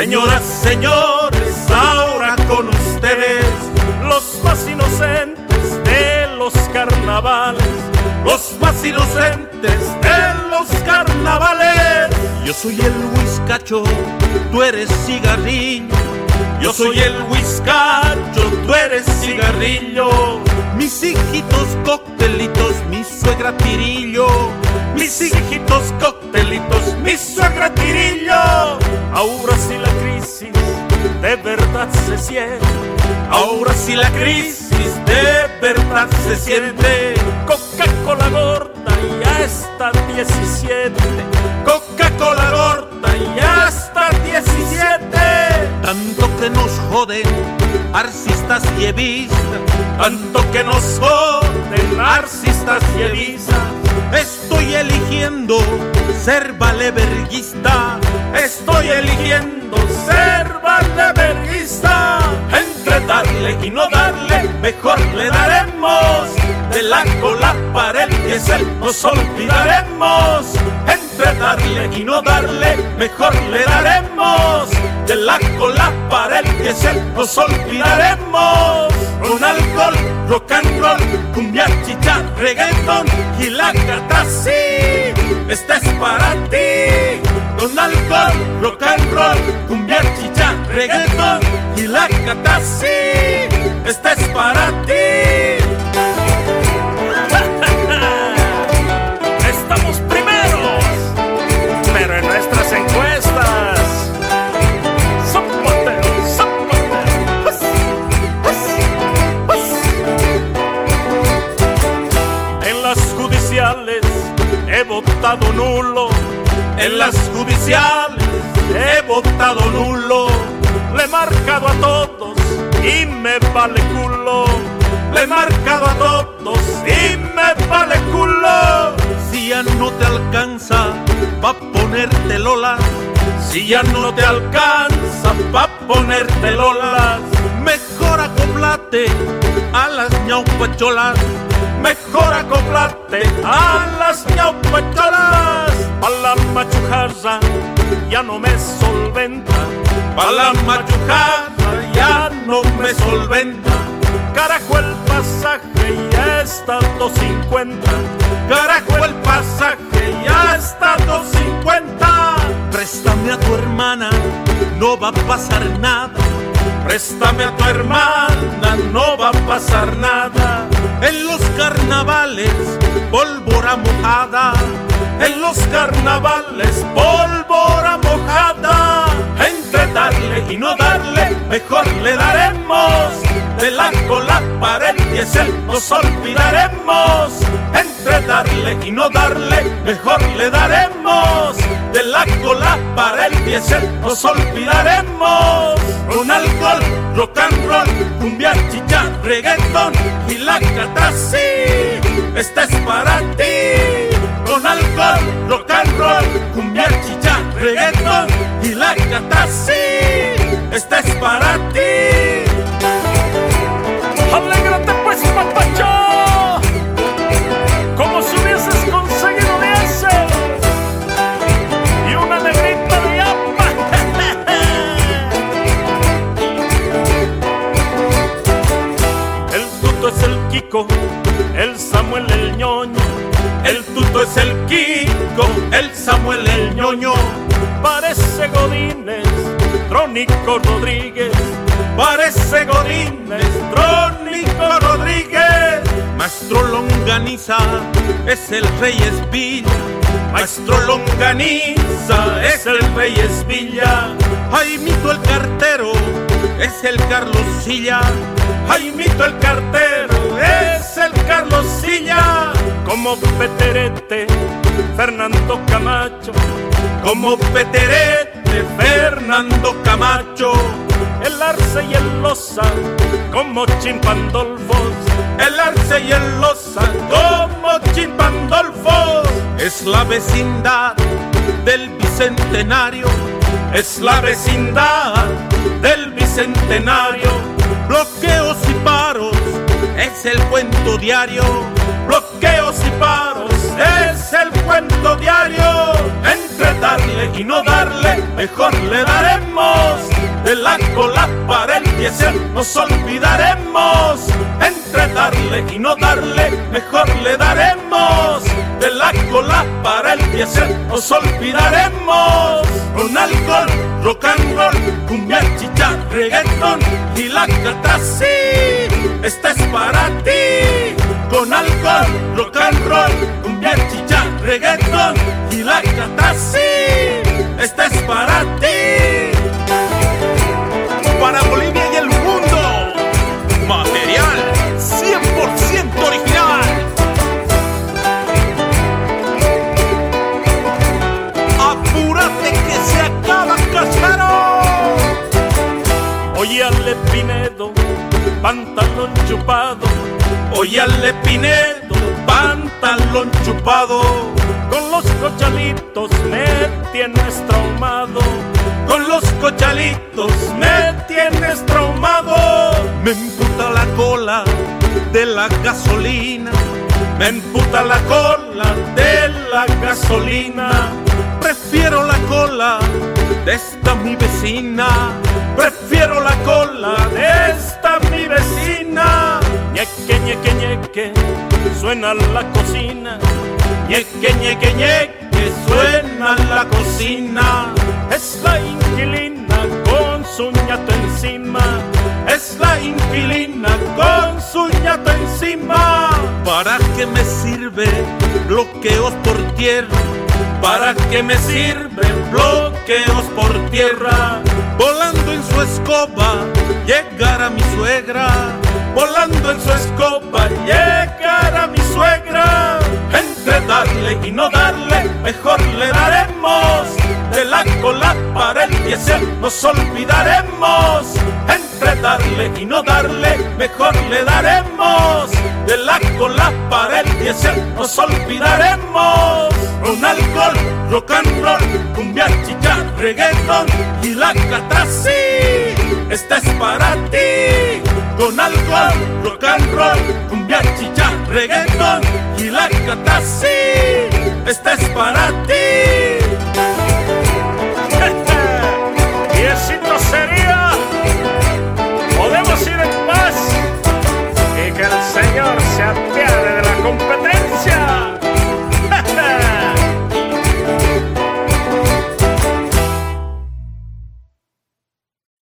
Señoras, señores, ahora con ustedes, los más inocentes de los carnavales, los más inocentes de los carnavales. Yo soy el whiskacho, tú eres cigarrillo. Yo soy el whiskacho, tú eres cigarrillo. Mis hijitos coctelitos, suegra tirillo. Mis hijitos coctelitos, mi suegra tirillo. Ahora sí la crisis de verdad se siente. Ahora sí la crisis de verdad se siente. Coca-Cola gorda ya está 17. Arcistas y evistas. Tanto que nos joden arcistas y evistas. Estoy eligiendo ser valeverguista. Estoy eligiendo ser valeverguista. Entre darle y no darle, mejor le daremos. De la cola para el diésel nos olvidaremos. Y no darle, mejor le daremos. De la cola para el diésel nos olvidaremos. Con alcohol, rock and roll, cumbia, chicha, reggaeton y la gata sí. Esta es para ti. Con alcohol, rock and roll, cumbia, chicha, reggaeton y la gata sí. Esta es para ti. Votado nulo. En las judiciales he votado nulo. Le he marcado a todos y me vale culo. Le he marcado a todos y me vale culo. Si ya no te alcanza pa' ponerte lolas. Si ya no te alcanza pa' ponerte lolas. Mejor acoplate a las ñaupacholas. Mejor acoplate a las ñaupacholas. Pa' la machujarra ya no me solventa. Pa' la machujarra ya no me solventa. Carajo el pasaje ya está a 250. Carajo el pasaje ya está a 250. Préstame a tu hermana, no va a pasar nada. Préstame a tu hermana, no va a pasar nada. En los carnavales, pólvora mojada. En los carnavales, pólvora mojada. Entre darle y no darle, mejor le daremos. De la cola para el diésel nos olvidaremos. Entre darle y no darle, mejor le daremos. De la cola para el diésel nos olvidaremos. Con alcohol, rock and roll, cumbia, chicha, reggaeton y la cata sí. Esta es para ti. Con alcohol, rock and roll, cumbia, chicha, reggaeton y la cata sí. Esta es para ti. Parece Godínez, Trónico Rodríguez. Parece Godínez, Trónico Rodríguez. Maestro Longaniza es el rey Esvilla. Maestro Longaniza es el rey Esvilla. Jaimito el cartero es el Carlos Silla. Jaimito el cartero es el Carlos Silla. Como Peterete, Fernando Camacho. Como Peterete, Fernando Camacho. El Arce y el Loza, como Chimpandolfos. El Arce y el Loza, como Chimpandolfos. Es la vecindad del bicentenario. Es la vecindad del bicentenario. Bloqueos y paros es el cuento diario. Bloqueos y paros es el cuento diario. Entre darle y no darle, mejor le daremos. de la cola para el diésel nos olvidaremos. Entre darle y no darle, mejor le daremos. De la cola para el diésel nos olvidaremos. Con alcohol, rock and roll, cumbia, chicha, reggaeton y la sí, Esta es para ti. Con alcohol, rock and roll, chicha, reggaeton y la sí, Esta es para ti para Bolivia y el mundo. Material 100% original. Apúrate que se acaba casero. Oye al Pinedo, pantalón chupado. Oye al Pinedo, pantalón chupado. Con los cochalitos me tienes traumado con los cochalitos me tienes traumado. Me emputa la cola de la gasolina. Me emputa la cola de la gasolina. Prefiero la cola de esta mi vecina. Prefiero la cola de esta mi vecina. Ñeque, ñeque, ñeque, suena la cocina. Ñeque, ñeque, ñeque, suena la cocina. Es la inquilina con su ñato encima. Es la inquilina con su ñato encima. ¿Para qué me sirve bloqueos por tierra? ¿Para qué me sirven bloqueos por tierra? Volando en su escoba, llegar a mi suegra. Volando en su escoba, llegar a mi suegra. Entre darle y no darle, mejor le daremos de la cola para el diésel nos olvidaremos. Entre darle y no darle, mejor le daremos. De la cola para el diésel nos olvidaremos. Un alcohol, rock and roll, cumbia, chicha, reggaeton y la catasí. Esta es para ti. Con alcohol, rock and roll, cumbia, chicha, reggaeton y la catasí. Esta es para ti